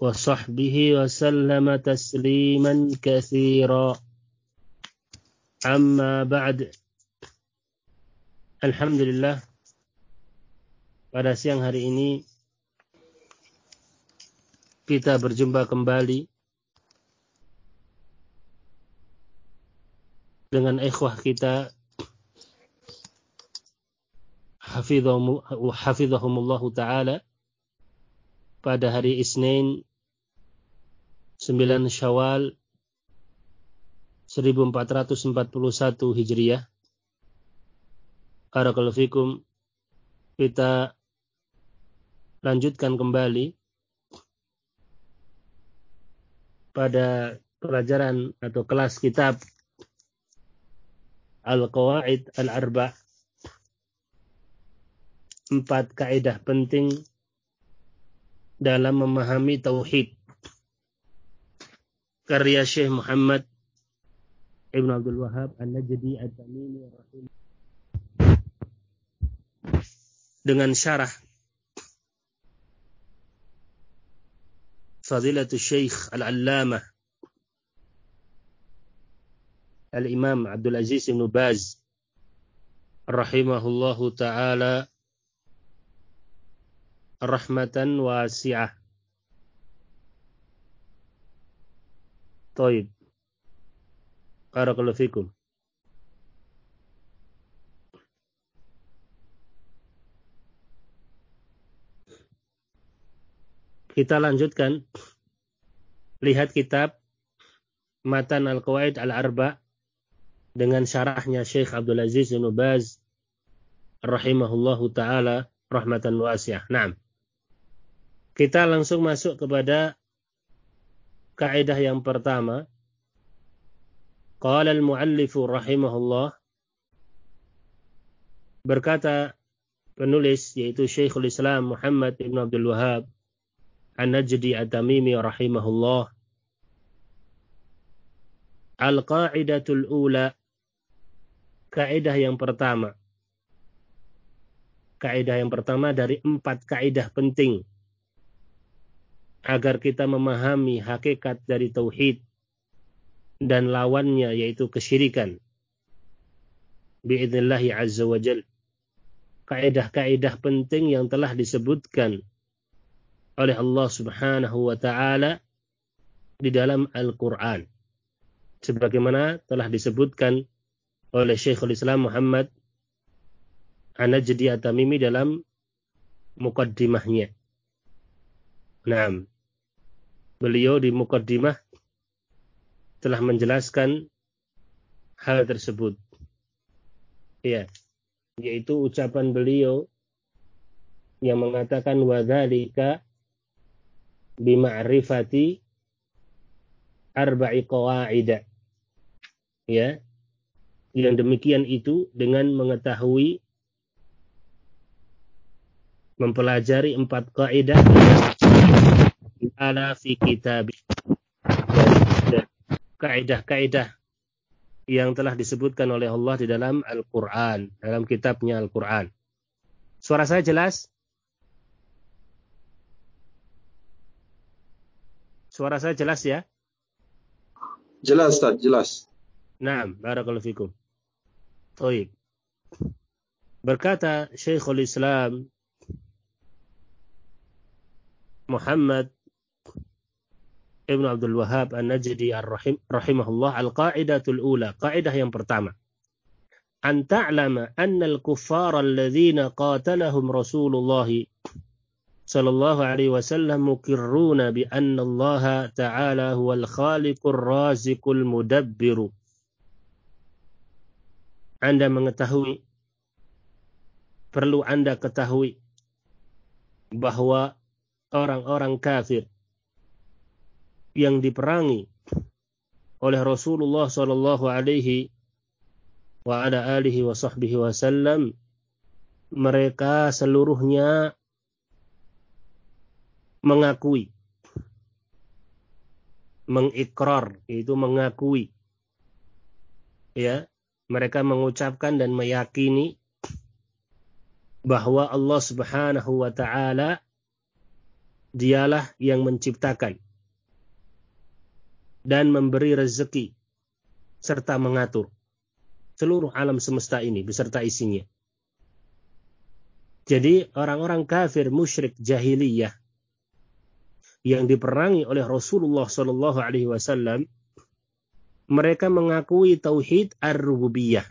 وصحبه وسلم تسليما كثيرا أما بعد Alhamdulillah pada siang hari ini kita berjumpa kembali dengan ikhwah kita hafizahumullah taala pada hari Isnin 9 Syawal 1441 Hijriah. Barakallahu fikum. Kita lanjutkan kembali pada pelajaran atau kelas kitab Al-Qawaid Al-Arba' empat kaidah penting dalam memahami tauhid. Karya Syekh Muhammad Ibn Abdul Wahab An-Najdi At-Tamimi dengan syarah Fadilatul Syekh Al-Allamah Al-Imam Abdul Aziz Ibn Baz rahimahullahu taala rahmatan wasi'ah. Taib. Barakallahu fikum. Kita lanjutkan. Lihat kitab Matan Al-Qawaid Al-Arba dengan syarahnya Syekh Abdul Aziz bin Baz rahimahullahu taala rahmatan wasi'ah. Naam. Kita langsung masuk kepada kaidah yang pertama. Qala al-muallifu rahimahullah. Berkata penulis yaitu Syekhul Islam Muhammad Ibn Abdul Wahab An-Najdi At-Tamimi rahimahullah. Al-qa'idatul ula kaidah yang pertama. Kaidah yang pertama dari empat kaidah penting agar kita memahami hakikat dari tauhid dan lawannya yaitu kesyirikan. Biidnillahi azza wa jal. Kaidah-kaidah penting yang telah disebutkan oleh Allah Subhanahu wa taala di dalam Al-Qur'an. Sebagaimana telah disebutkan oleh Syekhul Islam Muhammad An-Najdi At-Tamimi dalam mukaddimahnya. Naam beliau di mukaddimah telah menjelaskan hal tersebut. Ya, yaitu ucapan beliau yang mengatakan wadzalika bima'rifati arba'i qawaida. Ya. Yang demikian itu dengan mengetahui mempelajari empat kaidah ta'ala fi kitab kaidah-kaidah yang telah disebutkan oleh Allah di dalam Al-Quran, dalam kitabnya Al-Quran. Suara saya jelas? Suara saya jelas ya? Jelas, Ustaz, jelas. Nah, barakallahu fikum. Baik. Berkata Syekhul Islam Muhammad Ibnu Abdul Wahab An-Najdi Ar-Rahim rahimahullah al-qaidatul ula, kaidah yang pertama. An ta'lama anna al-kuffara alladhina qatalahum Rasulullah sallallahu alaihi wasallam mukirruna bi anna Allah ta'ala huwal khaliqur raziqul mudabbiru. Anda mengetahui perlu Anda ketahui bahwa orang-orang kafir yang diperangi oleh Rasulullah Shallallahu Alaihi wasallam mereka seluruhnya mengakui mengikrar itu mengakui. Ya mereka mengucapkan dan meyakini bahwa Allah Subhanahu wa taala dialah yang menciptakan dan memberi rezeki serta mengatur seluruh alam semesta ini beserta isinya. Jadi orang-orang kafir musyrik jahiliyah yang diperangi oleh Rasulullah Shallallahu Alaihi Wasallam, mereka mengakui tauhid ar-rububiyah.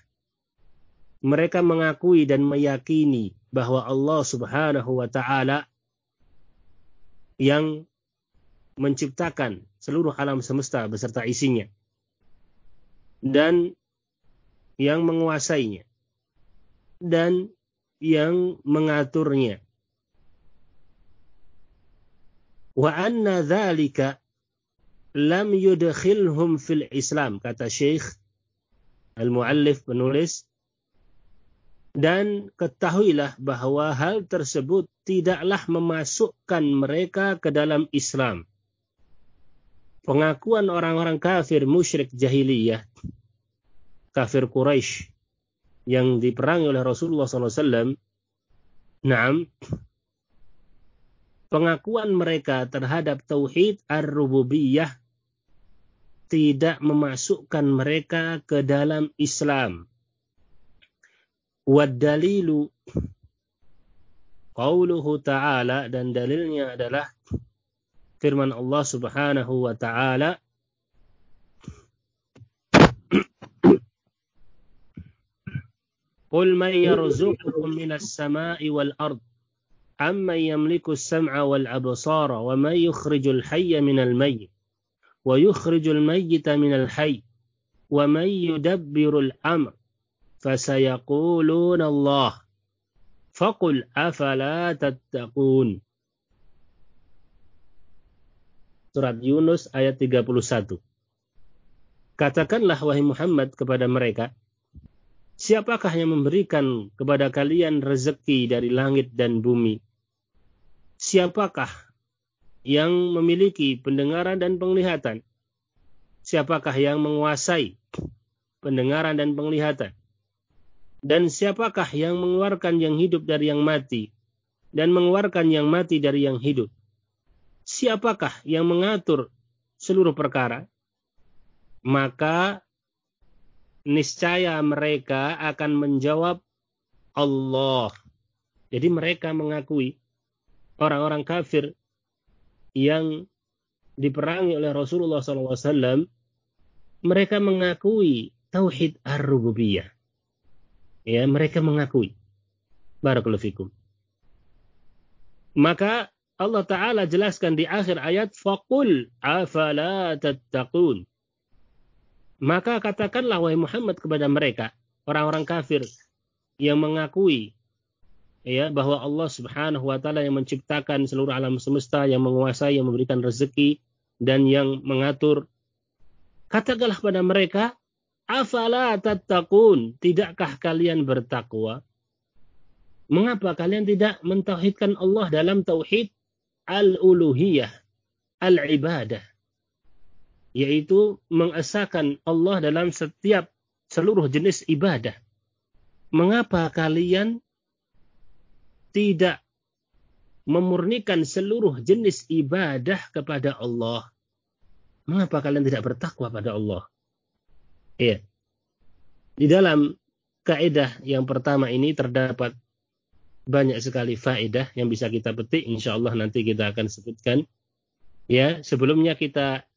Mereka mengakui dan meyakini bahwa Allah Subhanahu wa taala yang menciptakan seluruh alam semesta beserta isinya. Dan yang menguasainya dan yang mengaturnya. Wa anna dzalika lam yudkhilhum fil Islam kata Syekh Al-Muallif penulis dan ketahuilah bahwa hal tersebut tidaklah memasukkan mereka ke dalam Islam. Pengakuan orang-orang kafir musyrik jahiliyah kafir Quraisy yang diperangi oleh Rasulullah SAW, Naam, pengakuan mereka terhadap tauhid ar-rububiyah tidak memasukkan mereka ke dalam Islam. Wadalilu qauluhu ta'ala dan dalilnya adalah firman Allah Subhanahu wa taala قل من يرزقكم من السماء والأرض أمن يملك السمع والأبصار ومن يخرج الحي من الميت ويخرج الميت من الحي ومن يدبر الأمر فسيقولون الله. فقل أفلا تتقون؟ Surat Yunus ayat 31. Katakanlah wahai Muhammad kepada mereka, Siapakah yang memberikan kepada kalian rezeki dari langit dan bumi? Siapakah yang memiliki pendengaran dan penglihatan? Siapakah yang menguasai pendengaran dan penglihatan? Dan siapakah yang mengeluarkan yang hidup dari yang mati dan mengeluarkan yang mati dari yang hidup? Siapakah yang mengatur seluruh perkara? Maka niscaya mereka akan menjawab Allah. Jadi mereka mengakui orang-orang kafir yang diperangi oleh Rasulullah SAW, mereka mengakui tauhid ar-rububiyah. Ya, mereka mengakui. Barakallahu. Maka Allah Ta'ala jelaskan di akhir ayat, Fakul afala tattaqun. Maka katakanlah wahai Muhammad kepada mereka, orang-orang kafir yang mengakui ya bahwa Allah Subhanahu wa taala yang menciptakan seluruh alam semesta, yang menguasai, yang memberikan rezeki dan yang mengatur. Katakanlah kepada mereka, afala tattaqun? Tidakkah kalian bertakwa? Mengapa kalian tidak mentauhidkan Allah dalam tauhid? Al-uluhiyah, al-ibadah? yaitu mengesahkan Allah dalam setiap seluruh jenis ibadah. Mengapa kalian tidak memurnikan seluruh jenis ibadah kepada Allah? Mengapa kalian tidak bertakwa pada Allah? Iya. Di dalam kaidah yang pertama ini terdapat banyak sekali faedah yang bisa kita petik. Insya Allah nanti kita akan sebutkan. Ya, sebelumnya kita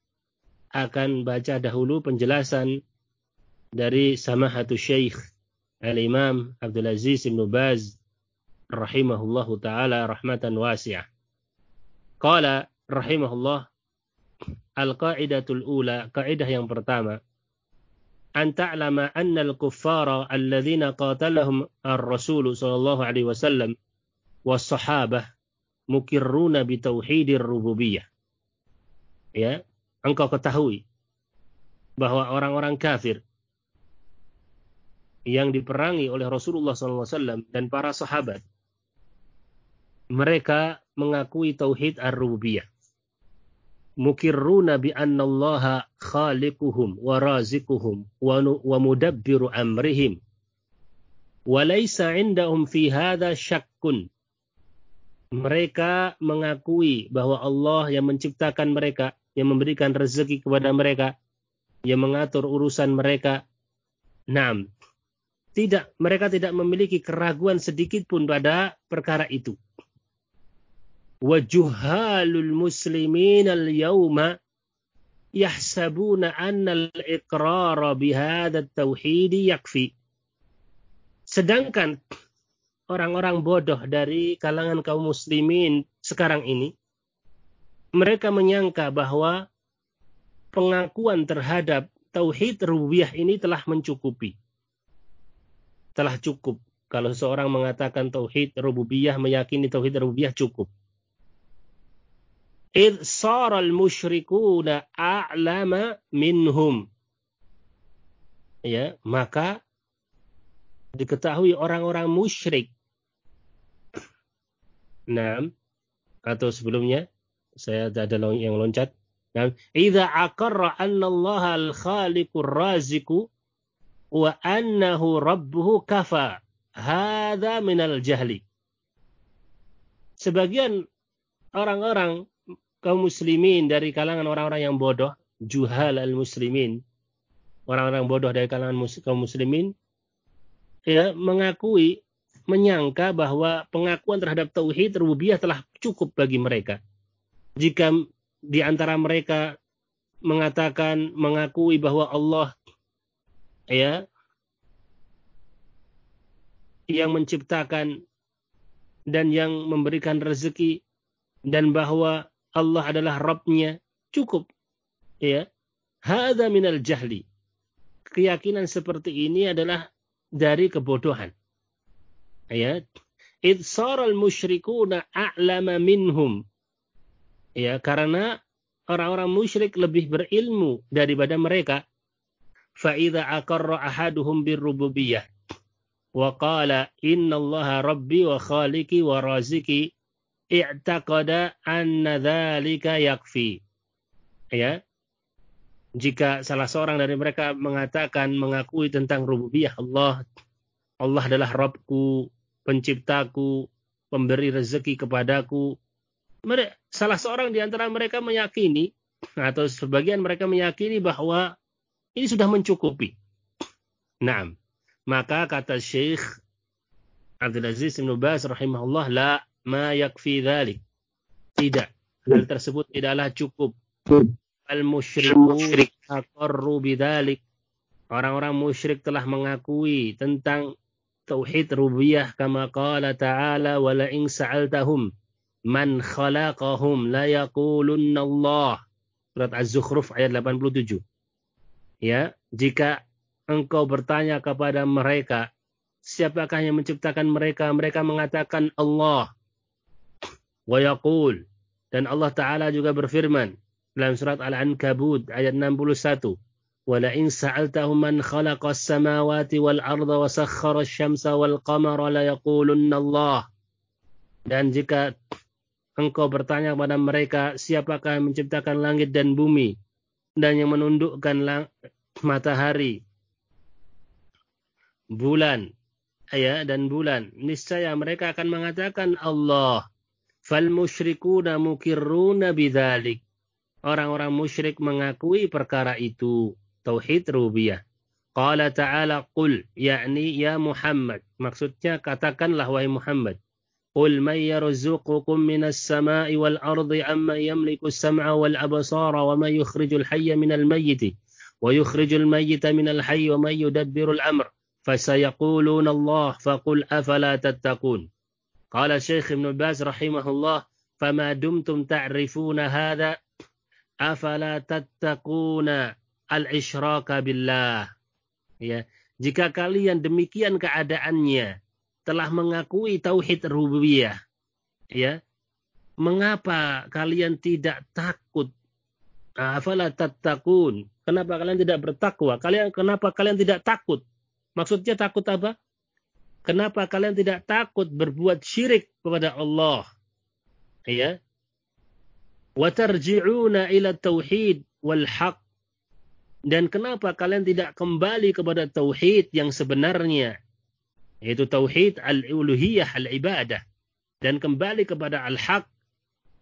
akan baca dahulu penjelasan dari Samahatu Syekh Al-Imam Abdul Aziz Ibn Baz rahimahullahu taala rahmatan wasi'ah. Qala rahimahullah al-qa'idatul ula, kaidah yang pertama an ta'lama anna al-kuffara alladhina qatalahum ar-rasul sallallahu alaihi wasallam was-sahabah mukirruna bi tauhidir rububiyah. Ya, engkau ketahui bahwa orang-orang kafir yang diperangi oleh Rasulullah SAW dan para sahabat, mereka mengakui tauhid ar-rububiyah. Mukirruna bi anna Allah khaliquhum wa razikuhum wa mudabbiru amrihim. Wa laysa indahum fi hadha syakkun. Mereka mengakui bahwa Allah yang menciptakan mereka, yang memberikan rezeki kepada mereka, yang mengatur urusan mereka. Naam. Tidak, mereka tidak memiliki keraguan sedikit pun pada perkara itu. Wajuhalul muslimin al-yawma yahsabuna anna al-iqrar bihadha tauhid yakfi. Sedangkan orang-orang bodoh dari kalangan kaum muslimin sekarang ini mereka menyangka bahwa pengakuan terhadap tauhid rububiyah ini telah mencukupi. Telah cukup. Kalau seorang mengatakan tauhid rububiyah, meyakini tauhid rububiyah cukup. Id saral musyrikuna a'lama minhum. Ya, maka diketahui orang-orang musyrik. Nah, atau sebelumnya saya ada yang loncat. Nah, idza aqarra anna Allah al-khaliqur raziqu wa annahu rabbuhu kafa. Hadza minal jahli. Sebagian orang-orang kaum muslimin dari kalangan orang-orang yang bodoh, juhal al-muslimin, orang-orang bodoh dari kalangan kaum muslimin, ya mengakui, menyangka bahwa pengakuan terhadap tauhid rububiyah telah cukup bagi mereka. Jika di antara mereka mengatakan mengakui bahwa Allah ya yang menciptakan dan yang memberikan rezeki dan bahwa Allah adalah Rabbnya cukup. Ya. Hada minal jahli. Keyakinan seperti ini adalah dari kebodohan. Ya. Id saral musyrikuna a'lama minhum. Ya karena orang-orang musyrik lebih berilmu daripada mereka. Fa idza aqarra ahaduhum birrububiyah. Wa qala innallaha rabbi wa khaliqi wa raziki i'taqada anna dzalika yakfi. Ya. Jika salah seorang dari mereka mengatakan mengakui tentang rububiyah Allah, Allah adalah Rabbku, penciptaku, pemberi rezeki kepadaku. Mereka, salah seorang di antara mereka meyakini atau sebagian mereka meyakini bahwa ini sudah mencukupi. Nah, maka kata Syekh Abdul Aziz bin Baz rahimahullah la ma yakfi dhalik. Tidak. Hal tersebut tidaklah cukup. Al musyriku aqarru bidzalik. Orang-orang musyrik telah mengakui tentang tauhid rububiyah kama qala ta'ala wa la in sa'altahum man khalaqahum la yaqulunna Allah. Surat Az-Zukhruf ayat 87. Ya, jika engkau bertanya kepada mereka, siapakah yang menciptakan mereka? Mereka mengatakan Allah. ويقول، dan Allah Taala juga berfirman dalam surat Al-Ankabut ayat 61, "Wa la in sa'altahum man khalaqas samawati wal arda wa sakhkhara syamsa wal qamara la Allah." Dan jika engkau bertanya kepada mereka, siapakah yang menciptakan langit dan bumi? Dan yang menundukkan matahari, bulan, ayat dan bulan, niscaya mereka akan mengatakan Allah. fal musyrikuna mukirruna bidzalik orang-orang musyrik mengakui perkara itu tauhid rububiyah qala ta'ala qul yakni ya Muhammad maksudnya katakanlah wahai Muhammad قل من يرزقكم من السماء والأرض أما يملك السمع والأبصار وما يخرج الحي من الميت ويخرج الميت من الحي ومن يدبر الأمر فسيقولون الله فقل أفلا تتقون قال Qala Syekh Ibn Baz rahimahullah, "Fama dumtum ta'rifuna hadha, afala tattaquna al-isyraka billah." Ya, jika kalian demikian keadaannya, telah mengakui tauhid rububiyah, ya. Mengapa kalian tidak takut? Afala tattaqun? Kenapa kalian tidak bertakwa? Kalian kenapa kalian tidak takut? Maksudnya takut apa? Kenapa kalian tidak takut berbuat syirik kepada Allah? Ya. Wa tarji'una ila tauhid wal haq. Dan kenapa kalian tidak kembali kepada tauhid yang sebenarnya? Yaitu tauhid al-uluhiyah al-ibadah. Dan kembali kepada al-haq.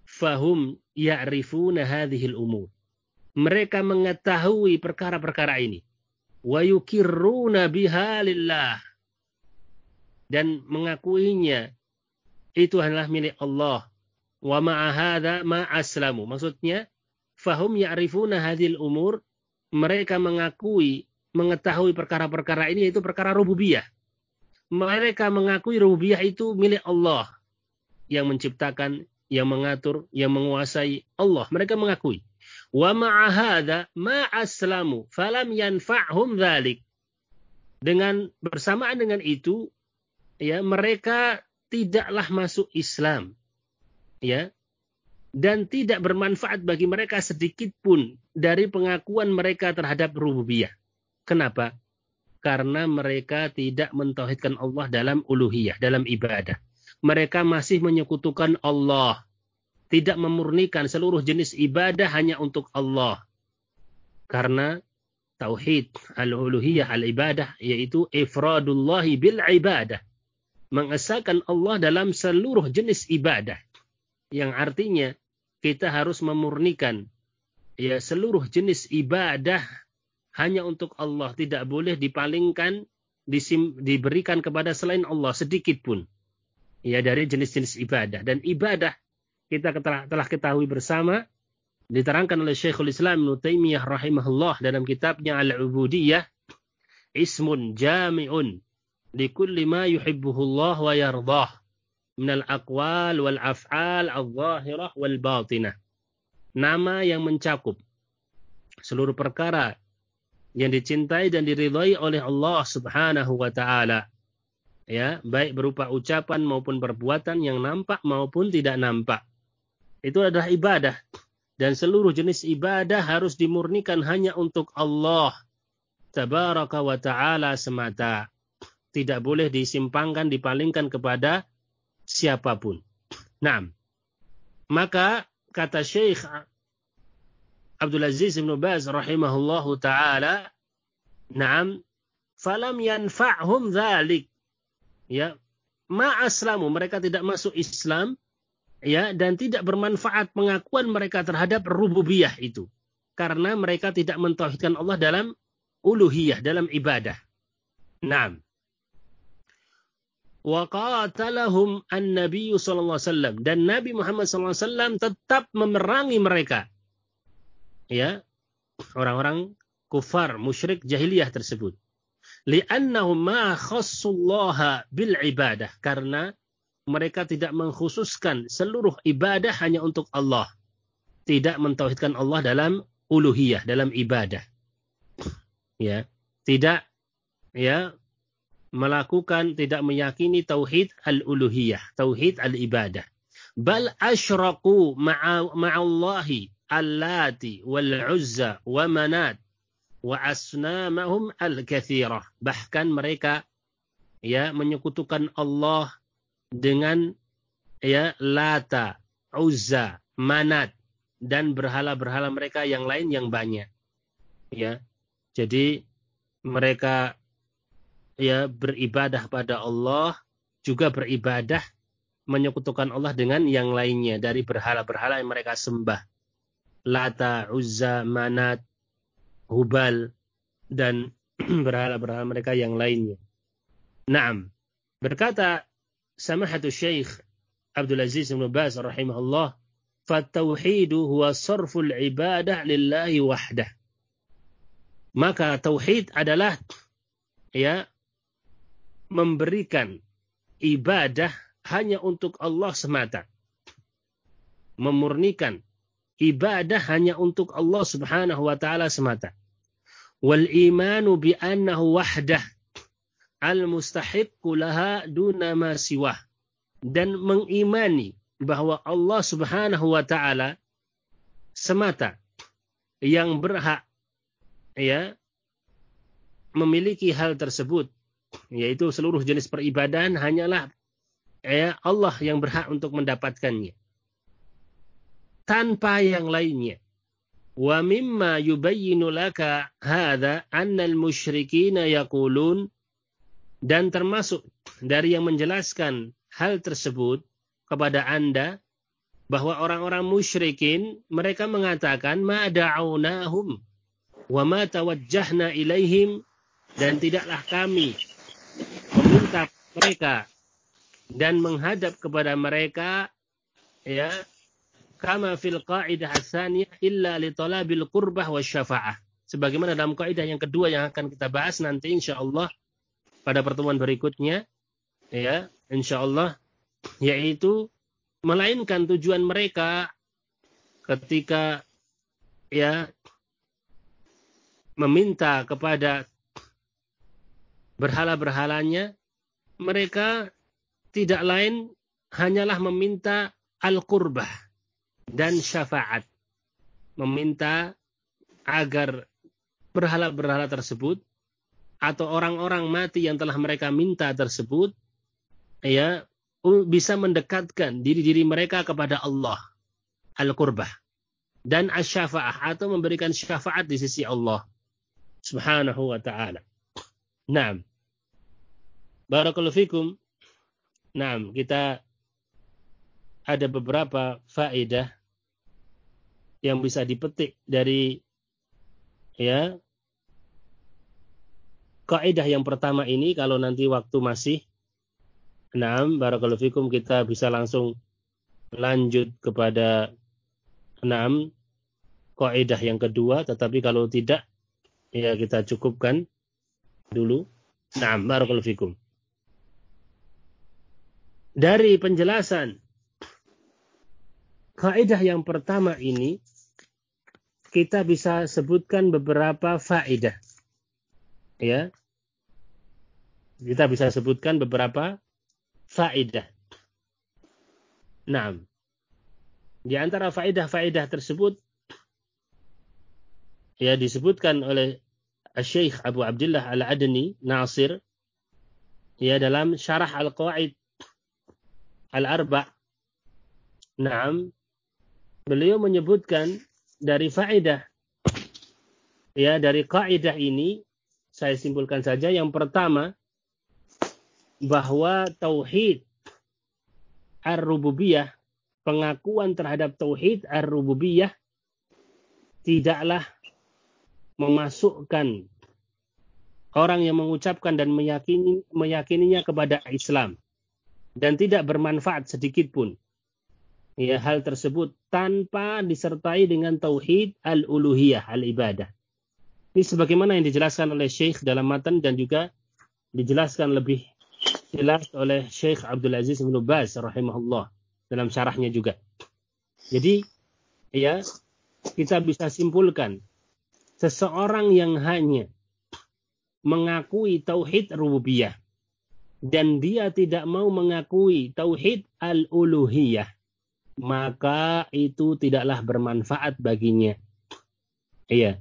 Fahum ya'rifuna hadhil umur mereka mengetahui perkara-perkara ini. Wa yukirruna biha lillah. Dan mengakuinya itu adalah milik Allah. Wa ma'ahada ma'aslamu. Maksudnya, fahum ya'rifuna hadil umur. Mereka mengakui, mengetahui perkara-perkara ini itu perkara rububiyah. Mereka mengakui rububiyah itu milik Allah. Yang menciptakan, yang mengatur, yang menguasai Allah. Mereka mengakui. Wa ma'ahada ma'aslamu falam yanfa'hum dhalik. Dengan bersamaan dengan itu, ya mereka tidaklah masuk Islam. Ya. Dan tidak bermanfaat bagi mereka sedikit pun dari pengakuan mereka terhadap rububiyah. Kenapa? Karena mereka tidak mentauhidkan Allah dalam uluhiyah, dalam ibadah. Mereka masih menyekutukan Allah tidak memurnikan seluruh jenis ibadah hanya untuk Allah. Karena tauhid al-uluhiyah al-ibadah yaitu ifradullahi bil ibadah. Mengesahkan Allah dalam seluruh jenis ibadah. Yang artinya kita harus memurnikan ya seluruh jenis ibadah hanya untuk Allah, tidak boleh dipalingkan disim, diberikan kepada selain Allah sedikit pun. Ya dari jenis-jenis ibadah dan ibadah kita telah, telah ketahui bersama diterangkan oleh Syekhul Islam Ibnu Taimiyah rahimahullah dalam kitabnya Al-Ubudiyah ismun jami'un likulli ma wa yardah min al-aqwal wal af'al nama yang mencakup seluruh perkara yang dicintai dan diridhai oleh Allah Subhanahu wa taala ya baik berupa ucapan maupun perbuatan yang nampak maupun tidak nampak itu adalah ibadah. Dan seluruh jenis ibadah harus dimurnikan hanya untuk Allah. Tabaraka wa ta'ala semata. Tidak boleh disimpangkan, dipalingkan kepada siapa pun. Nah, maka kata Syekh Abdul Aziz bin Baz rahimahullahu taala, "Na'am, falam yanfa'hum dzalik." Ya, ma aslamu mereka tidak masuk Islam ya dan tidak bermanfaat pengakuan mereka terhadap rububiyah itu karena mereka tidak mentauhidkan Allah dalam uluhiyah dalam ibadah. Naam. Wa qatalahum an-nabiy sallallahu alaihi wasallam dan Nabi Muhammad sallallahu alaihi wasallam tetap memerangi mereka. Ya, orang-orang kufar musyrik jahiliyah tersebut. Li'annahum ma khassullaha bil ibadah karena mereka tidak mengkhususkan seluruh ibadah hanya untuk Allah. Tidak mentauhidkan Allah dalam uluhiyah, dalam ibadah. Ya, tidak ya melakukan tidak meyakini tauhid al-uluhiyah, tauhid al-ibadah. Bal asyraku ma'allahi allati wal uzza wa manat wa asnamahum al-kathirah. Bahkan mereka ya menyekutukan Allah dengan ya Lata, Uzza, Manat dan berhala-berhala mereka yang lain yang banyak. Ya. Jadi mereka ya beribadah pada Allah juga beribadah menyekutukan Allah dengan yang lainnya dari berhala-berhala yang mereka sembah. Lata, Uzza, Manat, Hubal dan berhala-berhala mereka yang lainnya. Naam. Berkata Samahatu Syekh Abdul Aziz bin Baz rahimahullah, "Fatauhidu huwa sarful ibadah lillahi wahdah." Maka tauhid adalah ya memberikan ibadah hanya untuk Allah semata. Memurnikan ibadah hanya untuk Allah Subhanahu wa taala semata. Wal imanu bi annahu wahdah al-mustahiqqu laha duna siwah. Dan mengimani bahwa Allah Subhanahu wa taala semata yang berhak ya memiliki hal tersebut yaitu seluruh jenis peribadahan hanyalah ya Allah yang berhak untuk mendapatkannya. Tanpa yang lainnya. Wa mimma yubayyinu laka hadha anna al-musyrikina yaqulun. Dan termasuk dari yang menjelaskan hal tersebut kepada Anda bahwa orang-orang musyrikin mereka mengatakan ma da'awnahum wa ma tawajjahna ilaihim. Dan tidaklah kami meminta mereka dan menghadap kepada mereka ya kama fil qaidah hasaniyah illa li talabil qurbah wa syafa'ah. Sebagaimana dalam kaidah yang kedua yang akan kita bahas nanti insyaallah pada pertemuan berikutnya ya insyaallah yaitu melainkan tujuan mereka ketika ya meminta kepada berhala-berhalanya mereka tidak lain hanyalah meminta al-qurbah dan syafaat meminta agar berhala-berhala tersebut atau orang-orang mati yang telah mereka minta tersebut ya bisa mendekatkan diri-diri mereka kepada Allah al-qurbah dan asy-syafa'ah atau memberikan syafaat di sisi Allah Subhanahu wa taala. Naam. Barakallahu fikum. Naam, kita ada beberapa faedah yang bisa dipetik dari ya kaidah yang pertama ini kalau nanti waktu masih Naam, barakallahu fikum kita bisa langsung lanjut kepada enam kaidah yang kedua, tetapi kalau tidak ya kita cukupkan dulu. Naam, barakallahu fikum. Dari penjelasan kaidah yang pertama ini kita bisa sebutkan beberapa faedah. Ya. Kita bisa sebutkan beberapa faedah. Nah, di antara faedah-faedah tersebut ya disebutkan oleh Syekh Abu Abdullah Al-Adni Nasir ya dalam syarah Al-Qawaid Al-Arba. Naam, beliau menyebutkan dari faedah ya dari kaidah ini saya simpulkan saja yang pertama bahwa tauhid ar-rububiyah, pengakuan terhadap tauhid ar-rububiyah tidaklah memasukkan orang yang mengucapkan dan meyakini, meyakininya kepada Islam dan tidak bermanfaat sedikit pun. Ya, hal tersebut tanpa disertai dengan tauhid al-uluhiyah, al-ibadah. Ini sebagaimana yang dijelaskan oleh Syekh dalam matan dan juga dijelaskan lebih jelas oleh Syekh Abdul Aziz bin Baz rahimahullah dalam syarahnya juga. Jadi ya kita bisa simpulkan seseorang yang hanya mengakui tauhid rububiyah dan dia tidak mau mengakui tauhid al-uluhiyah maka itu tidaklah bermanfaat baginya. Iya.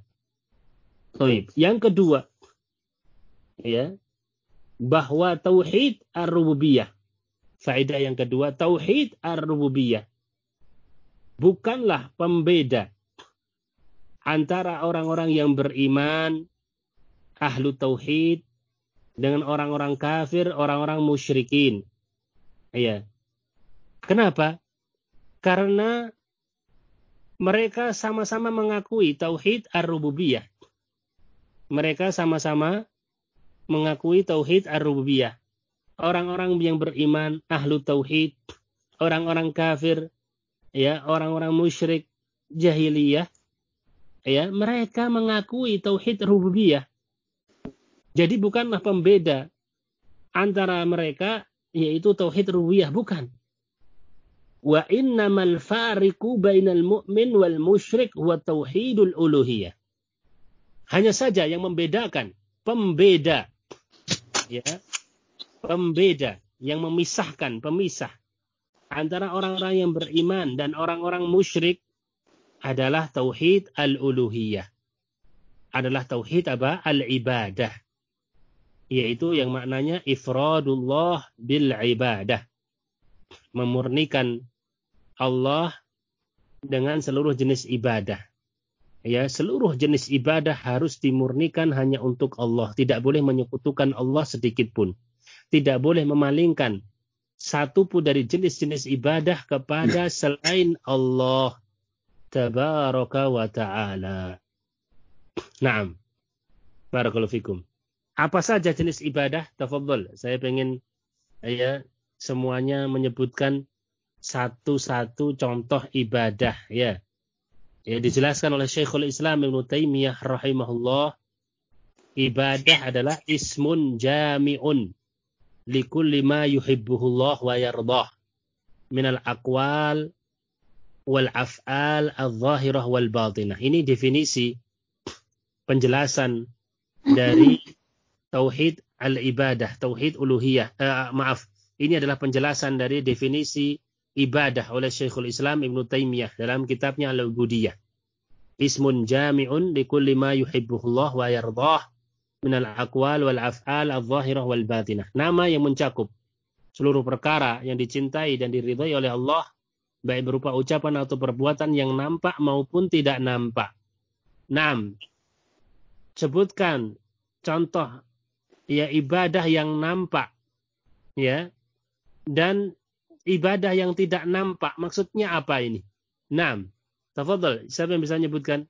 Yang kedua, ya, bahwa tauhid ar-rububiyah. Faedah yang kedua, tauhid ar-rububiyah bukanlah pembeda antara orang-orang yang beriman, ahlu tauhid, dengan orang-orang kafir, orang-orang musyrikin. Iya. Kenapa? Karena mereka sama-sama mengakui tauhid ar-rububiyah. Mereka sama-sama mengakui tauhid ar-rububiyah. Orang-orang yang beriman ahlu tauhid, orang-orang kafir, ya, orang-orang musyrik jahiliyah, ya, mereka mengakui tauhid rububiyah. Jadi bukanlah pembeda antara mereka yaitu tauhid rububiyah, bukan. Wa innamal fariqu bainal mu'min wal musyrik huwa tauhidul uluhiyah. Hanya saja yang membedakan, pembeda ya pembeda yang memisahkan pemisah antara orang-orang yang beriman dan orang-orang musyrik adalah tauhid al-uluhiyah. Adalah tauhid apa? Al-ibadah. Yaitu yang maknanya ifradullah bil ibadah. Memurnikan Allah dengan seluruh jenis ibadah. Ya, seluruh jenis ibadah harus dimurnikan hanya untuk Allah. Tidak boleh menyekutukan Allah sedikit pun. Tidak boleh memalingkan satu pun dari jenis-jenis ibadah kepada selain Allah tabaraka wa ta'ala. Naam. Barakallahu fikum. Apa saja jenis ibadah? Tafadhol. Saya ingin ya semuanya menyebutkan satu-satu contoh ibadah ya. Ya dijelaskan oleh Syekhul Islam Ibnu Taimiyah rahimahullah ibadah adalah ismun jami'un likulli ma yuhibbuhullah wa yardah minal aqwal wal af'al al-zahirah wal batinah. Ini definisi penjelasan dari tauhid al-ibadah, tauhid uluhiyah. Uh, maaf, ini adalah penjelasan dari definisi ibadah oleh Syekhul Islam Ibn Taimiyah dalam kitabnya Al-Ubudiyah. Ismun jami'un likulli ma yuhibbuhullah wa yardah min al-aqwal wal af'al al-zahirah wal batinah. Nama yang mencakup seluruh perkara yang dicintai dan diridhai oleh Allah baik berupa ucapan atau perbuatan yang nampak maupun tidak nampak. 6. Sebutkan contoh ya ibadah yang nampak ya dan ibadah yang tidak nampak. Maksudnya apa ini? Nam. Tafadhol, siapa yang bisa menyebutkan?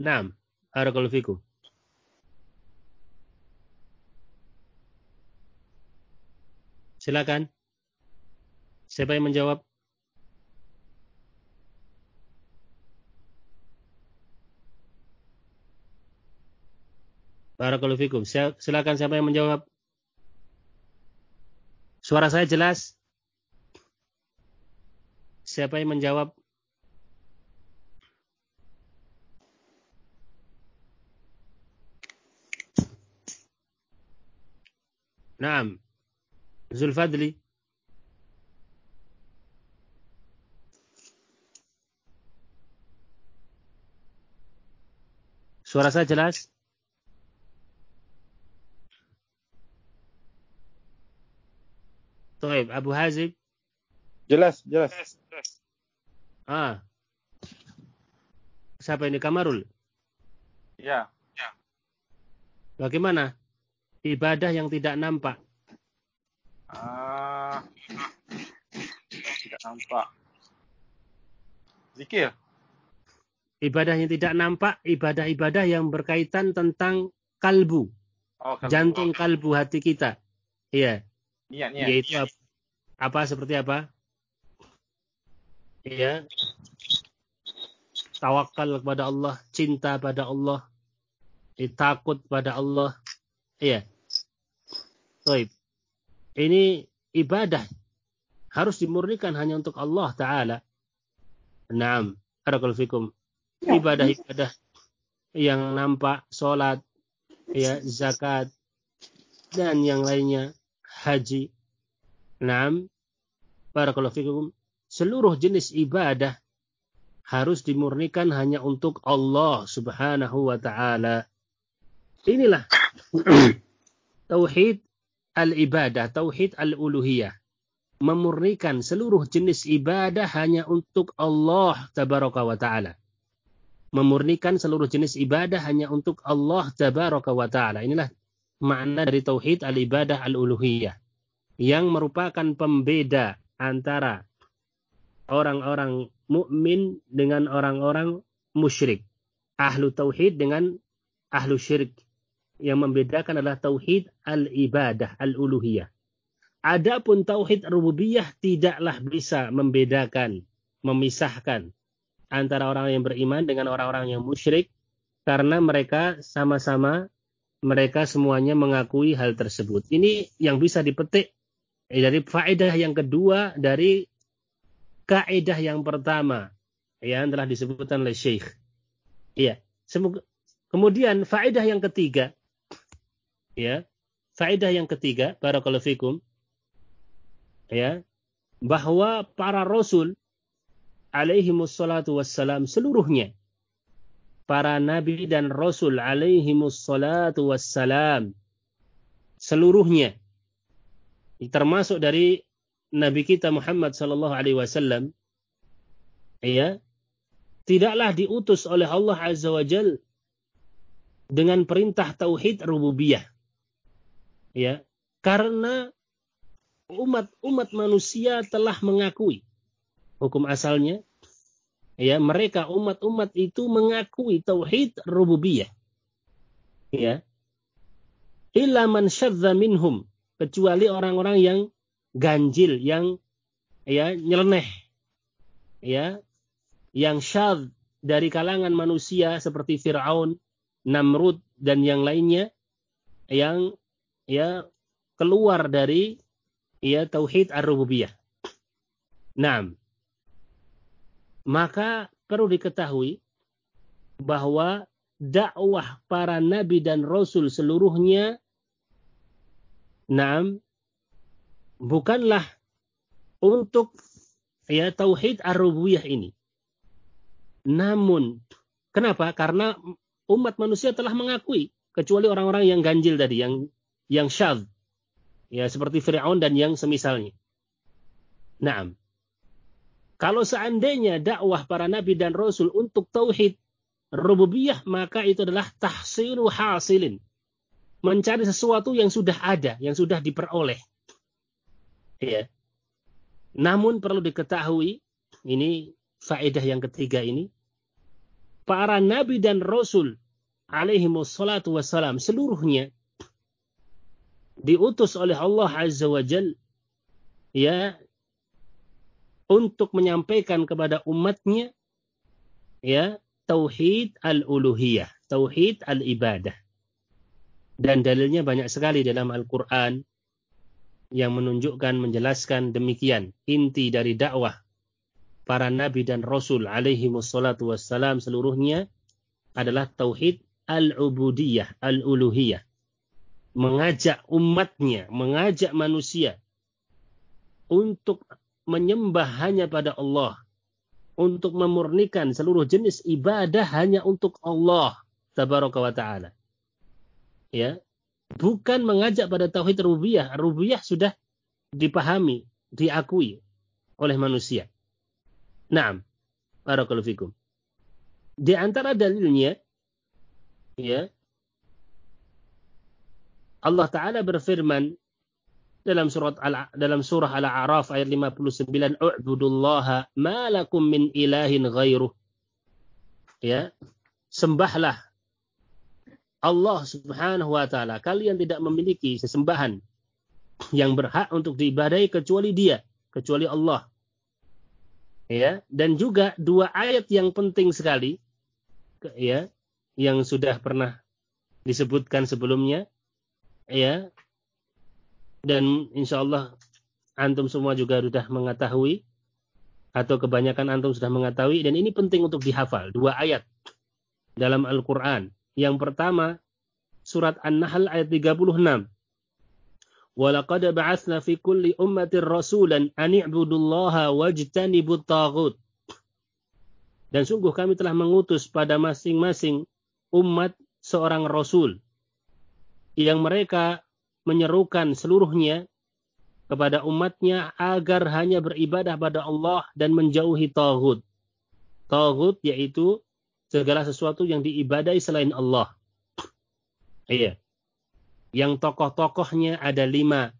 Nam. Barakallahu fikum. Silakan. Siapa yang menjawab? Barakallahu fikum. Silakan siapa yang menjawab? Suara saya jelas? Siapa yang menjawab? Naam. Zulfadli. Suara saya jelas? Baik, Abu Hazib. Jelas, jelas. Ah. Siapa ini Kamarul? Ya. ya. Bagaimana? Ibadah yang tidak nampak. Ah. Tidak nampak. Zikir. Ibadah yang tidak nampak, ibadah-ibadah yang berkaitan tentang kalbu. Oh, kalbu. Jantung kalbu hati kita. Iya. Niat, niat. Yaitu apa, apa seperti apa? ya tawakal kepada Allah, cinta pada Allah, ya, takut pada Allah. Ya. Baik. Ini ibadah harus dimurnikan hanya untuk Allah taala. Naam, barakallahu fikum. Ibadah-ibadah yang nampak salat, ya, zakat dan yang lainnya, haji. Naam, barakallahu fikum seluruh jenis ibadah harus dimurnikan hanya untuk Allah Subhanahu wa taala. Inilah tauhid al-ibadah, tauhid al-uluhiyah. Memurnikan seluruh jenis ibadah hanya untuk Allah tabaraka wa taala. Memurnikan seluruh jenis ibadah hanya untuk Allah tabaraka wa taala. Inilah makna dari tauhid al-ibadah al-uluhiyah yang merupakan pembeda antara orang-orang mukmin dengan orang-orang musyrik. Ahlu tauhid dengan ahlu syirik. Yang membedakan adalah tauhid al-ibadah, al-uluhiyah. Adapun tauhid rububiyah tidaklah bisa membedakan, memisahkan antara orang yang beriman dengan orang-orang yang musyrik karena mereka sama-sama mereka semuanya mengakui hal tersebut. Ini yang bisa dipetik dari faedah yang kedua dari kaidah yang pertama yang telah disebutkan oleh Syekh. Iya. Kemudian faedah yang ketiga ya, faedah yang ketiga barakallahu fikum ya, bahwa para rasul alaihi wassalam seluruhnya. Para nabi dan rasul alaihi wassalatu wassalam. Seluruhnya. Termasuk dari nabi kita Muhammad sallallahu alaihi wasallam ya tidaklah diutus oleh Allah azza wajal dengan perintah tauhid rububiyah. Ya, karena umat-umat manusia telah mengakui hukum asalnya ya mereka umat-umat itu mengakui tauhid rububiyah. Ya. Illa man syadza minhum kecuali orang-orang yang ganjil yang ya nyeleneh. Ya. Yang syadz dari kalangan manusia seperti Firaun, Namrud dan yang lainnya yang ya keluar dari ya tauhid ar-rububiyah. Nah, maka perlu diketahui bahwa dakwah para nabi dan rasul seluruhnya nah, bukanlah untuk ya tauhid ar-rububiyah ini. Namun kenapa? Karena umat manusia telah mengakui kecuali orang-orang yang ganjil tadi, yang yang syadz. Ya, seperti Fir'aun dan yang semisalnya. Nah, kalau seandainya dakwah para nabi dan rasul untuk tauhid rububiyah, maka itu adalah tahsilu hasilin. Mencari sesuatu yang sudah ada, yang sudah diperoleh. Ya. Namun perlu diketahui, ini faedah yang ketiga ini, para nabi dan rasul alaihi wassalatu wassalam seluruhnya diutus oleh Allah Azza wa Jal ya untuk menyampaikan kepada umatnya ya tauhid al-uluhiyah, tauhid al-ibadah. Dan dalilnya banyak sekali dalam Al-Qur'an yang menunjukkan menjelaskan demikian inti dari dakwah para nabi dan rasul alaihi wassalatu wassalam seluruhnya adalah tauhid al-ubudiyah, al-uluhiyah mengajak umatnya, mengajak manusia untuk menyembah hanya pada Allah, untuk memurnikan seluruh jenis ibadah hanya untuk Allah tabaraka wa taala. Ya. Bukan mengajak pada tauhid rububiyah. Rububiyah sudah dipahami, diakui oleh manusia. Naam. Barakallahu fikum. Di antara dalilnya ya Allah Taala berfirman dalam surat Al dalam surah Al-A'raf ayat 59 u'budullaha ma lakum min ilahin ghairuh. Ya sembahlah Allah Subhanahu wa taala. Kalian tidak memiliki sesembahan yang berhak untuk diibadahi kecuali dia kecuali Allah. Ya dan juga dua ayat yang penting sekali ya yang sudah pernah disebutkan sebelumnya ya dan insya Allah antum semua juga sudah mengetahui atau kebanyakan antum sudah mengetahui dan ini penting untuk dihafal. Dua ayat dalam Al-Quran. Yang pertama surat An-Nahl ayat 36 Walaqad ba'atsna fi kulli ummatin rasulan an i'budullaha wajtanibut taghut. Dan sungguh kami telah mengutus pada masing-masing umat seorang rasul yang mereka menyerukan seluruhnya kepada umatnya agar hanya beribadah pada Allah dan menjauhi tauhid. Tauhid yaitu segala sesuatu yang diibadai selain Allah. Iya. Yang tokoh-tokohnya ada lima.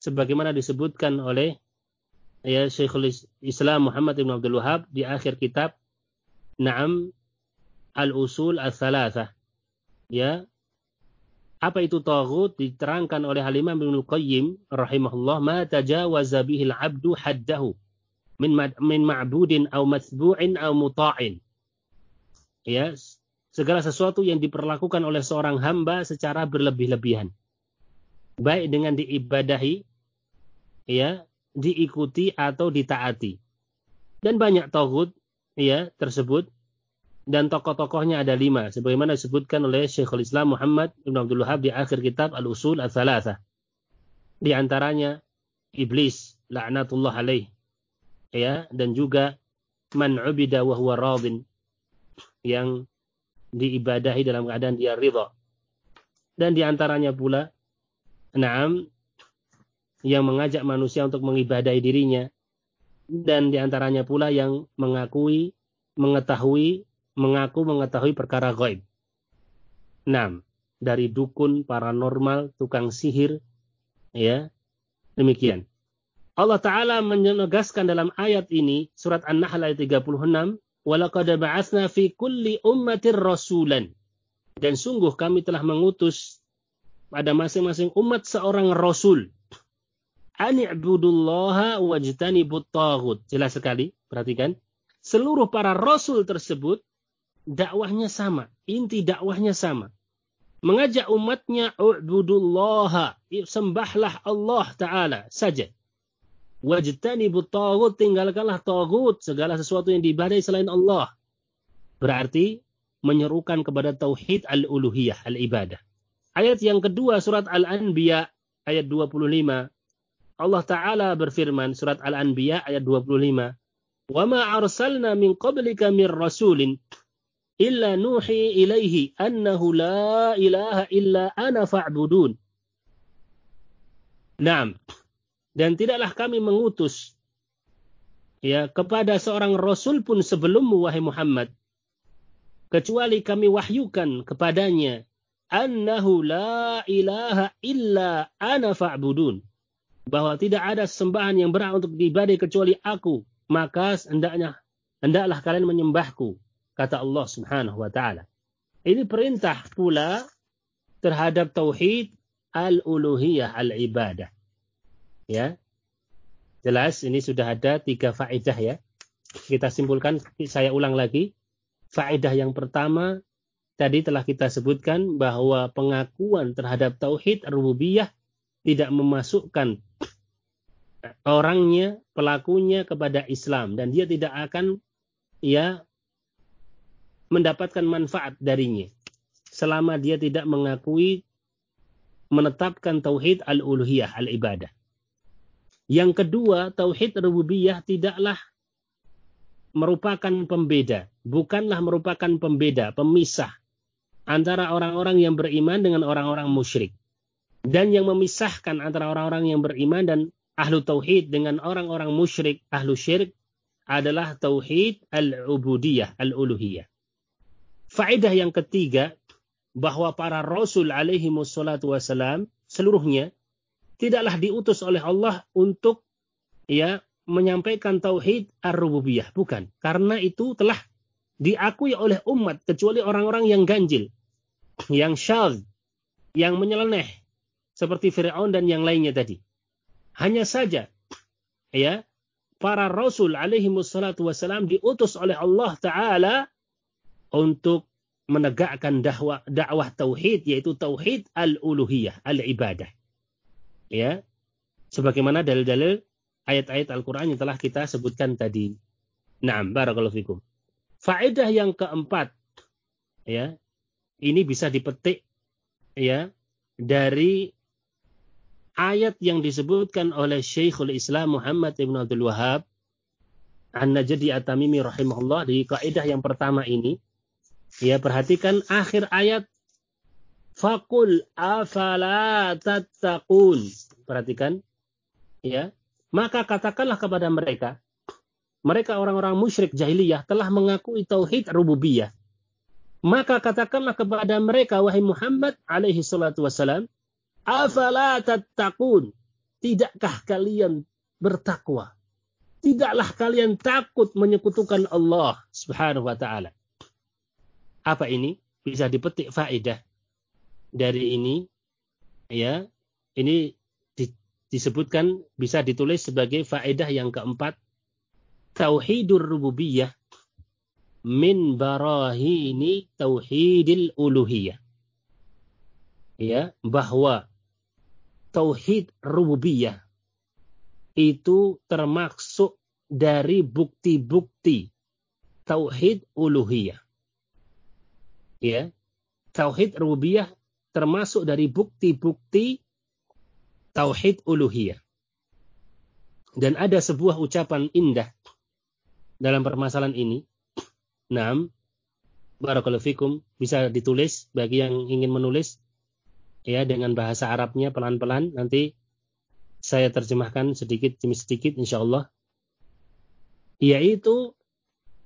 Sebagaimana disebutkan oleh ya Syekhul Islam Muhammad bin Abdul Wahab di akhir kitab Naam Al-Usul Al-Thalathah. Ya, apa itu taghut diterangkan oleh Halimah bin Qayyim rahimahullah ma tajawaza bihil abdu haddahu min min ma'budin aw matbu'in aw muta'in. Ya, segala sesuatu yang diperlakukan oleh seorang hamba secara berlebih-lebihan. Baik dengan diibadahi ya, diikuti atau ditaati. Dan banyak taghut ya tersebut dan tokoh-tokohnya ada lima sebagaimana disebutkan oleh Syekhul Islam Muhammad Ibn Abdul Wahab di akhir kitab Al-Usul Al-Thalatha. Di antaranya iblis laknatullah alaih ya dan juga man ubida wa huwa radin yang diibadahi dalam keadaan dia ridha. Dan di antaranya pula, naam, yang mengajak manusia untuk mengibadahi dirinya. Dan di antaranya pula yang mengakui, mengetahui, mengaku mengetahui perkara gaib. Naam, dari dukun, paranormal, tukang sihir, ya, demikian. Allah Ta'ala menegaskan dalam ayat ini, surat An-Nahl ayat 36, Walaqad ba'athna fi kulli ummatir rasulan. Dan sungguh kami telah mengutus pada masing-masing umat seorang rasul. Ani'budullaha wajtanibut taghut. Jelas sekali, perhatikan. Seluruh para rasul tersebut dakwahnya sama, inti dakwahnya sama. Mengajak umatnya u'budullaha, sembahlah Allah taala saja. Wajtanibu tagut, tinggalkanlah tagut, segala sesuatu yang diibadai selain Allah. Berarti menyerukan kepada tauhid al-uluhiyah, al-ibadah. Ayat yang kedua surat Al-Anbiya ayat 25. Allah Ta'ala berfirman surat Al-Anbiya ayat 25. Wa ma arsalna min qablika min rasulin illa nuhi ilaihi annahu la ilaha illa ana fa'budun. Naam. Dan tidaklah kami mengutus ya kepada seorang rasul pun sebelummu wahai Muhammad kecuali kami wahyukan kepadanya annahu la ilaha illa ana fa'budun bahwa tidak ada sembahan yang berhak untuk diibadai kecuali aku maka hendaknya hendaklah kalian menyembahku kata Allah Subhanahu wa taala ini perintah pula terhadap tauhid al-uluhiyah al-ibadah Ya. Jelas ini sudah ada tiga faedah ya. Kita simpulkan, saya ulang lagi. Faedah yang pertama tadi telah kita sebutkan bahwa pengakuan terhadap tauhid rububiyah tidak memasukkan orangnya, pelakunya kepada Islam dan dia tidak akan ya mendapatkan manfaat darinya selama dia tidak mengakui menetapkan tauhid al-uluhiyah, al-ibadah. Yang kedua, tauhid rububiyah tidaklah merupakan pembeda, bukanlah merupakan pembeda, pemisah antara orang-orang yang beriman dengan orang-orang musyrik. Dan yang memisahkan antara orang-orang yang beriman dan ahlu tauhid dengan orang-orang musyrik, ahlu syirik adalah tauhid al-ubudiyah, al-uluhiyah. Faedah yang ketiga, bahwa para rasul alaihi wassalatu wassalam seluruhnya tidaklah diutus oleh Allah untuk ya menyampaikan tauhid ar-rububiyah, bukan. Karena itu telah diakui oleh umat kecuali orang-orang yang ganjil, yang syadz, yang menyeleneh seperti Firaun dan yang lainnya tadi. Hanya saja ya para rasul alaihi wassalatu wassalam diutus oleh Allah taala untuk menegakkan dakwah dakwah tauhid yaitu tauhid al-uluhiyah, al-ibadah ya sebagaimana dalil-dalil ayat-ayat Al-Qur'an yang telah kita sebutkan tadi. Naam, barakallahu fikum. Faedah yang keempat ya. Ini bisa dipetik ya dari ayat yang disebutkan oleh Syekhul Islam Muhammad Ibn Abdul Wahab An-Najdi At-Tamimi rahimahullah di kaidah yang pertama ini ya perhatikan akhir ayat Fakul afala tattaqun. Perhatikan. Ya. Maka katakanlah kepada mereka. Mereka orang-orang musyrik jahiliyah telah mengakui tauhid rububiyah. Maka katakanlah kepada mereka wahai Muhammad alaihi salatu wasalam, afala tattaqun? Tidakkah kalian bertakwa? Tidaklah kalian takut menyekutukan Allah Subhanahu wa taala. Apa ini? Bisa dipetik faedah dari ini ya. Ini di, disebutkan bisa ditulis sebagai faedah yang keempat. Tauhidur rububiyah min barahini tauhidil uluhiyah. Ya bahwa tauhid rububiyah itu termasuk dari bukti-bukti tauhid uluhiyah ya tauhid rububiyah termasuk dari bukti-bukti tauhid uluhiyah. Dan ada sebuah ucapan indah dalam permasalahan ini. Naam. Barakallahu fikum bisa ditulis bagi yang ingin menulis ya dengan bahasa Arabnya pelan-pelan nanti saya terjemahkan sedikit demi sedikit insyaallah yaitu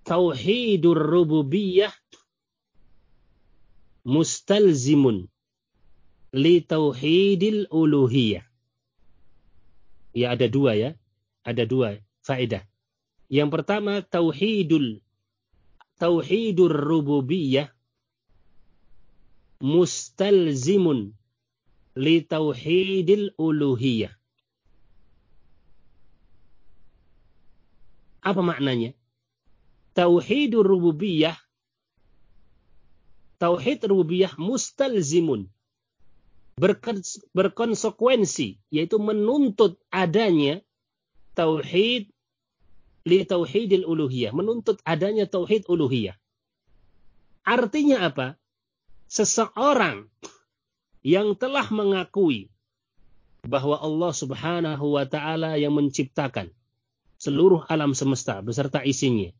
tauhidur rububiyah mustalzimun li tauhidil uluhiyah. Ya ada dua ya. Ada dua faedah. Yang pertama tauhidul tauhidur rububiyah mustalzimun li tauhidil uluhiyah. Apa maknanya? Tauhidur rububiyah Tauhid rububiyah mustalzimun berkonsekuensi yaitu menuntut adanya tauhid li tauhidil uluhiyah, menuntut adanya tauhid uluhiyah. Artinya apa? Seseorang yang telah mengakui bahwa Allah Subhanahu wa taala yang menciptakan seluruh alam semesta beserta isinya,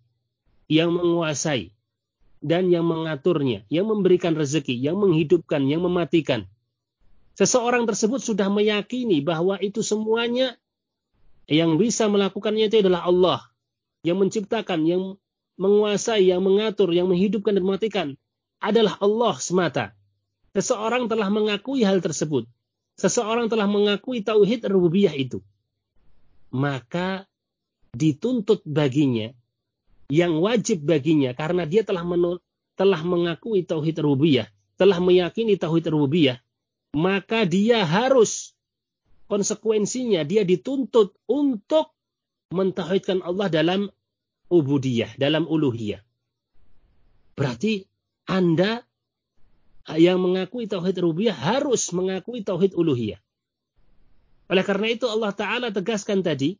yang menguasai dan yang mengaturnya, yang memberikan rezeki, yang menghidupkan, yang mematikan. Seseorang tersebut sudah meyakini bahwa itu semuanya yang bisa melakukannya itu adalah Allah, yang menciptakan, yang menguasai, yang mengatur, yang menghidupkan dan mematikan adalah Allah semata. Seseorang telah mengakui hal tersebut. Seseorang telah mengakui tauhid rububiyah itu. Maka dituntut baginya yang wajib baginya karena dia telah menul, telah mengakui tauhid rububiyah, telah meyakini tauhid rububiyah, maka dia harus konsekuensinya dia dituntut untuk mentauhidkan Allah dalam ubudiyah, dalam uluhiyah. Berarti Anda yang mengakui tauhid rububiyah harus mengakui tauhid uluhiyah. Oleh karena itu Allah Ta'ala tegaskan tadi,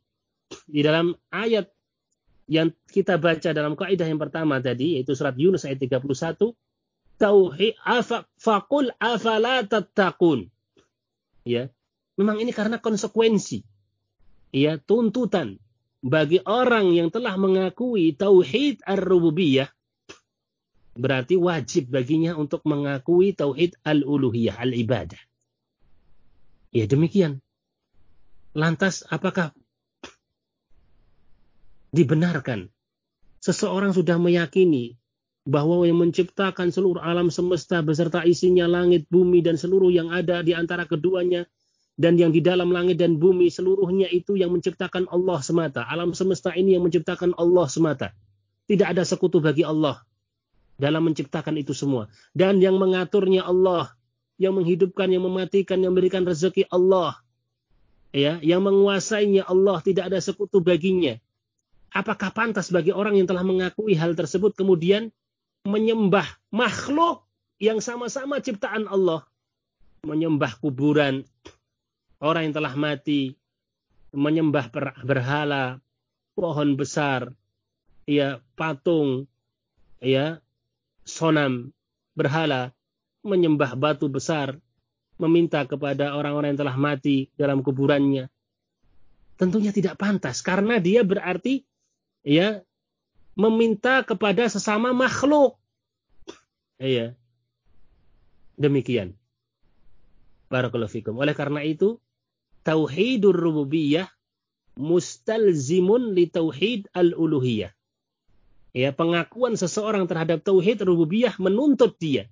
di dalam ayat yang kita baca dalam kaidah yang pertama tadi yaitu surat Yunus ayat 31 tauhid afa faqul afala tattaqun. Ya. Memang ini karena konsekuensi. Ya tuntutan bagi orang yang telah mengakui tauhid ar-rububiyah berarti wajib baginya untuk mengakui tauhid al-uluhiyah al-ibadah. Ya demikian. Lantas apakah dibenarkan. Seseorang sudah meyakini bahwa yang menciptakan seluruh alam semesta beserta isinya langit, bumi, dan seluruh yang ada di antara keduanya, dan yang di dalam langit dan bumi seluruhnya itu yang menciptakan Allah semata. Alam semesta ini yang menciptakan Allah semata. Tidak ada sekutu bagi Allah dalam menciptakan itu semua. Dan yang mengaturnya Allah, yang menghidupkan, yang mematikan, yang memberikan rezeki Allah. Ya, yang menguasainya Allah tidak ada sekutu baginya apakah pantas bagi orang yang telah mengakui hal tersebut kemudian menyembah makhluk yang sama-sama ciptaan Allah, menyembah kuburan orang yang telah mati, menyembah berhala, pohon besar, ya patung, ya sonam, berhala, menyembah batu besar, meminta kepada orang-orang yang telah mati dalam kuburannya. Tentunya tidak pantas karena dia berarti ya meminta kepada sesama makhluk. Iya. Demikian. Barakallahu fikum. Oleh karena itu, tauhidur rububiyah mustalzimun li tauhid al-uluhiyah. Ya, pengakuan seseorang terhadap tauhid rububiyah menuntut dia.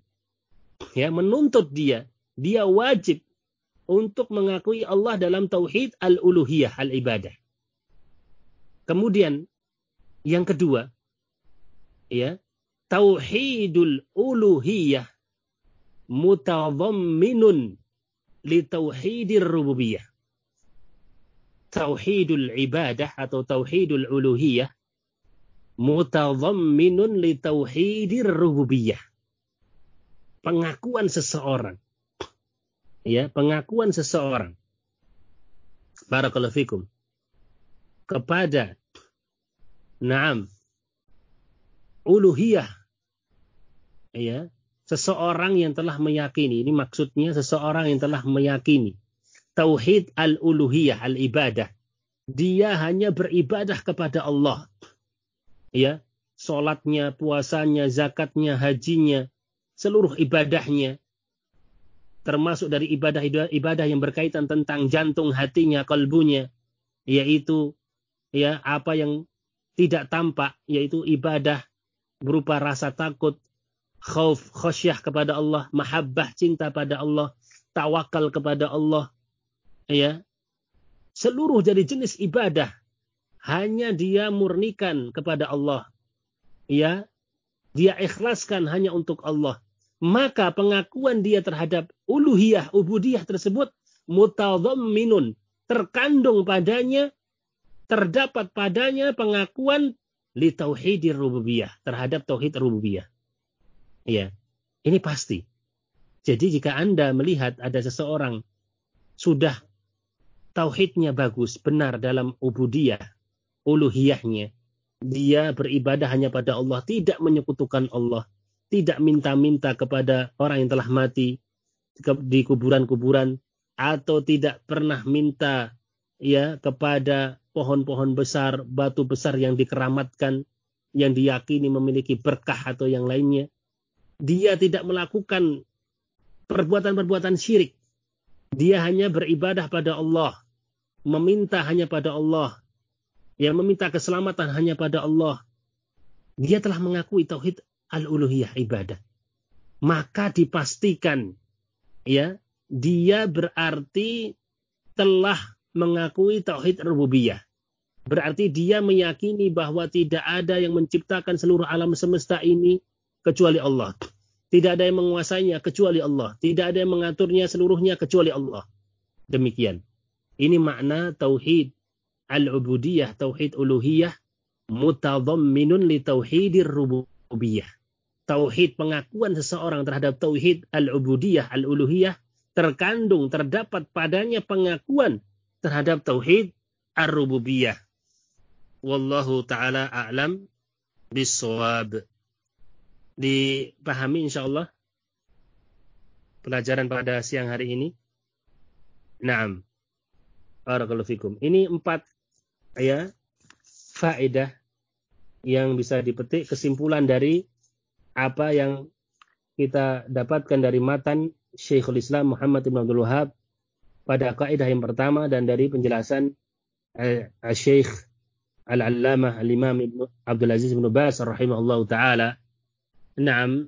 Ya, menuntut dia. Dia wajib untuk mengakui Allah dalam tauhid al-uluhiyah, al-ibadah. Kemudian yang kedua, ya, tauhidul uluhiyah mutadhamminun li tauhidir rububiyah. Tauhidul ibadah atau tauhidul uluhiyah mutadhamminun li tauhidir rububiyah. Pengakuan seseorang. Ya, pengakuan seseorang. Barakallahu fikum. Kepada Naam. Uluhiyah. Ya. Seseorang yang telah meyakini. Ini maksudnya seseorang yang telah meyakini. Tauhid al-uluhiyah, al-ibadah. Dia hanya beribadah kepada Allah. ya, sholatnya, puasanya, zakatnya, hajinya, seluruh ibadahnya, termasuk dari ibadah-ibadah yang berkaitan tentang jantung hatinya, kalbunya, yaitu ya apa yang tidak tampak, yaitu ibadah berupa rasa takut, khauf, khosyah kepada Allah, mahabbah, cinta pada Allah, tawakal kepada Allah, ya, seluruh jadi jenis ibadah hanya dia murnikan kepada Allah ya. Dia ikhlaskan hanya untuk Allah. Maka pengakuan dia terhadap uluhiyah ubudiyah tersebut mutadhamminun terkandung padanya terdapat padanya pengakuan li tauhidir rububiyah terhadap tauhid rububiyah. Ya ini pasti. Jadi jika Anda melihat ada seseorang sudah tauhidnya bagus benar dalam ubudiyah uluhiyahnya dia beribadah hanya pada Allah, tidak menyekutukan Allah, tidak minta-minta kepada orang yang telah mati di kuburan-kuburan atau tidak pernah minta ya kepada pohon-pohon besar, batu besar yang dikeramatkan yang diyakini memiliki berkah atau yang lainnya. Dia tidak melakukan perbuatan-perbuatan syirik. Dia hanya beribadah pada Allah, meminta hanya pada Allah, yang meminta keselamatan hanya pada Allah, dia telah mengakui tauhid al-uluhiyah ibadah. Maka dipastikan ya, dia berarti telah mengakui tauhid rububiyah. Berarti dia meyakini bahwa tidak ada yang menciptakan seluruh alam semesta ini kecuali Allah. Tidak ada yang menguasainya kecuali Allah. Tidak ada yang mengaturnya seluruhnya kecuali Allah. Demikian. Ini makna tauhid al-ubudiyah, tauhid uluhiyah, mutadhamminun li tauhidir rububiyah. Tauhid pengakuan seseorang terhadap tauhid al-ubudiyah, al-uluhiyah, terkandung, terdapat padanya pengakuan terhadap tauhid ar-rububiyah. Wallahu ta'ala a'lam bisawab. Dipahami insyaAllah pelajaran pada siang hari ini? Naam. Barakallahu fikum. Ini empat ya faedah yang bisa dipetik kesimpulan dari apa yang kita dapatkan dari matan Syekhul Islam Muhammad Ibn Abdul Wahab pada kaidah yang pertama dan dari penjelasan eh, Syekh Al-Allamah Al-Imam Abdul Aziz Ibn Bas rahimahullah taala. Naam.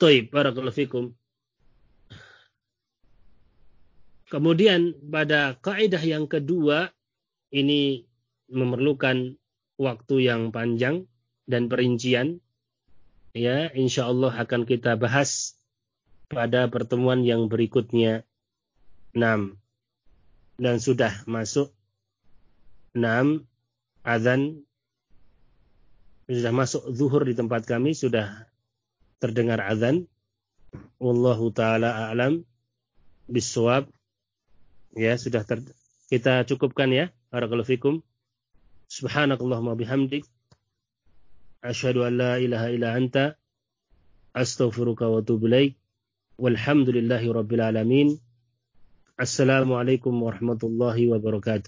Taib, barakallahu fikum. Kemudian pada kaidah yang kedua ini memerlukan waktu yang panjang dan perincian. Ya, insya Allah akan kita bahas pada pertemuan yang berikutnya. 6. Dan sudah masuk 6 azan sudah masuk zuhur di tempat kami sudah terdengar azan. Wallahu taala a'lam bisawab. Ya, sudah ter, kita cukupkan ya. Barakallahu fikum. Subhanakallahumma bihamdik. Asyhadu an la ilaha illa anta. Astaghfiruka wa atubu ilaik. Walhamdulillahi rabbil alamin. Assalamualaikum warahmatullahi wabarakatuh.